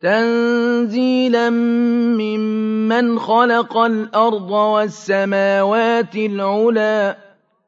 تَنزِيلًا مِّمَّنْ خَلَقَ الْأَرْضَ وَالسَّمَاوَاتِ الْعُلَى